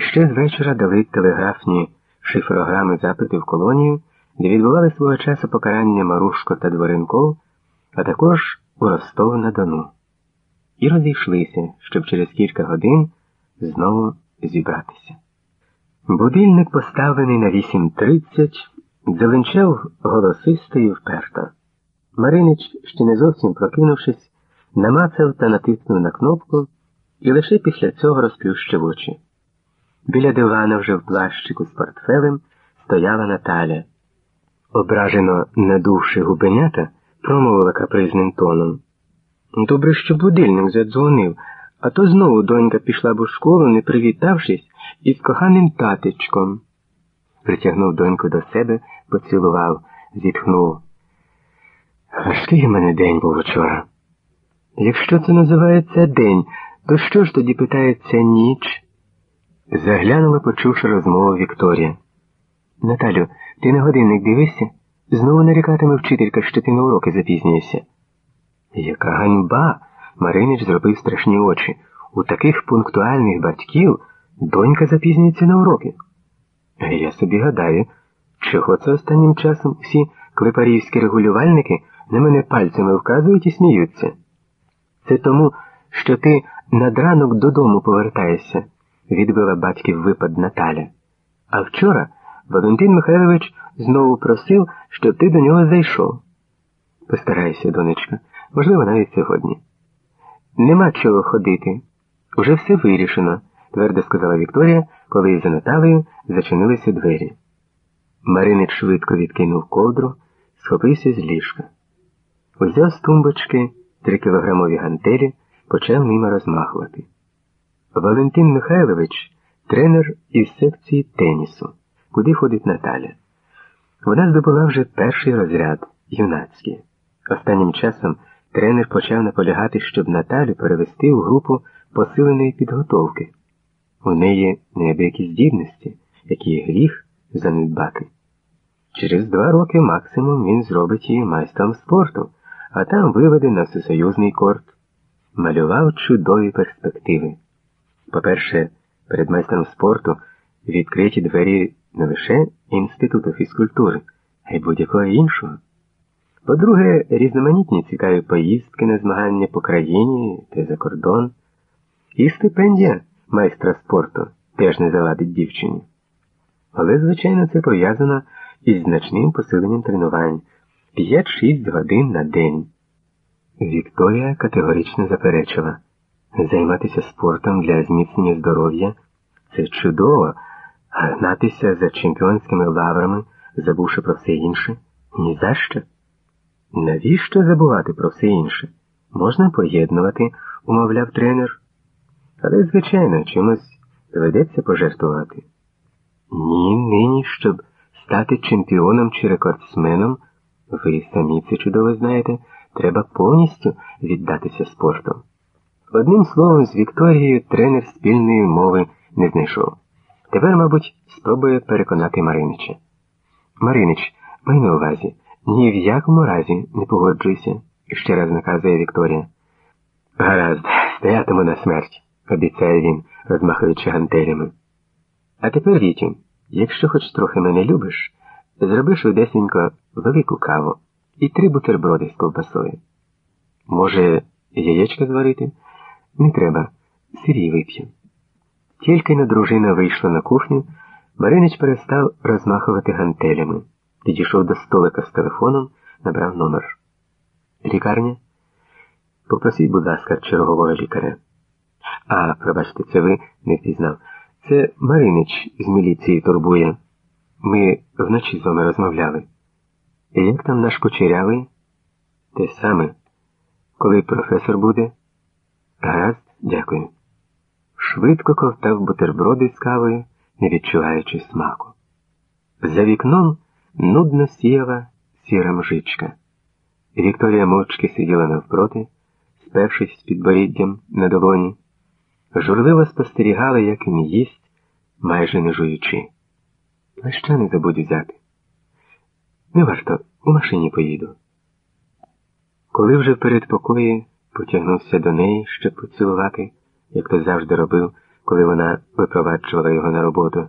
Ще з вечора дали телеграфні шифрограми запити в колонію, де відбували свого часу покарання Марушко та Дворенков, а також у Ростов на Дону. І розійшлися, щоб через кілька годин знову зібратися. Будильник, поставлений на 8.30, зеленчав голосисто і вперто. Маринич, ще не зовсім прокинувшись, намацав та натиснув на кнопку і лише після цього розплющив очі. Біля дивана вже в плащику з портфелем стояла Наталя. Ображено надувши губенята, промовила капризним тоном. Добре, що будильник задзвонив, а то знову донька пішла б у школу, не привітавшись, із коханим татечком. Притягнув доньку до себе, поцілував, зітхнув. Важкий мене день був учора. Якщо це називається день, то що ж тоді питається ніч? Заглянула, почувши розмову Вікторія. Наталю, ти на годинник дивишся? Знову нарікатиме вчителька, що ти на уроки запізнюєшся. Яка ганьба! Маринич зробив страшні очі. У таких пунктуальних батьків донька запізнюється на уроки. Я собі гадаю, чого це останнім часом всі клепарівські регулювальники на мене пальцями вказують і сміються. Це тому, що ти над ранок додому повертаєшся, відбила батьків випад Наталя. А вчора Валентин Михайлович знову просив, щоб ти до нього зайшов. Постарайся, донечка, можливо, навіть сьогодні. Нема чого ходити. Уже все вирішено, твердо сказала Вікторія, коли за Наталею зачинилися двері. Маринич швидко відкинув ковдру, схопився з ліжка. Узяв з тумбочки трикілограмові гантелі, почав ними розмахувати. Валентин Михайлович тренер із секції тенісу, куди ходить Наталя. Вона здобула вже перший розряд юнацький. Останнім часом тренер почав наполягати, щоб Наталю перевести у групу посиленої підготовки. У неї неабиякі здібності, які гріх занедбати. Через два роки максимум він зробить її майстром спорту, а там виведе на всесоюзний корт. Малював чудові перспективи. По-перше, перед майстром спорту відкриті двері не лише Інституту фізкультури, а й будь-якого іншого. По-друге, різноманітні цікаві поїздки на змагання по країні та за кордон. І стипендія майстра спорту теж не завадить дівчині. Але, звичайно, це пов'язано із значним посиленням тренувань 5-6 годин на день. Вікторія категорично заперечила займатися спортом для зміцнення здоров'я це чудово, а гнатися за чемпіонськими лаврами, забувши про все інше, ні за що. Навіщо забувати про все інше? Можна поєднувати, умовляв тренер. Але, звичайно, чимось доведеться пожертвувати. Ні, нині, щоб стати чемпіоном чи рекордсменом, ви самі це чудово знаєте, треба повністю віддатися спорту. Одним словом, з Вікторією тренер спільної мови не знайшов. Тепер, мабуть, спробує переконати Маринича. Маринич, май на увазі, ні в якому разі не погоджуйся, ще раз наказує Вікторія. Гаразд, стоятиму на смерть, обіцяє він, розмахуючи гантелями. А тепер, Вітю, якщо хоч трохи мене любиш, зроби швидесенько велику каву і три бутерброди з ковбасою. Може, яєчка зварити? Не треба, сирій вип'ю. Тільки на дружина вийшла на кухню, Маринич перестав розмахувати гантелями. Підійшов до столика з телефоном, набрав номер. Лікарня? Попросіть, будь ласка, чергового лікаря. А, пробачте, це ви не впізнав. Це Маринич з міліції турбує. Ми вночі з вами розмовляли. І як там наш кучерявий? Те саме. Коли професор буде? Гаразд, дякую. Швидко ковтав бутерброди з кавою, не відчуваючи смаку. За вікном нудно сіяла сіра мжичка. Вікторія мовчки сиділа навпроти, спершись з підборіддям на долоні, журливо спостерігала, як він їсть, майже не жуючи. Плаща не забудь взяти. Не варто, у машині поїду. Коли вже в передпокої потягнувся до неї, щоб поцілувати, як то завжди робив, коли вона випроваджувала його на роботу.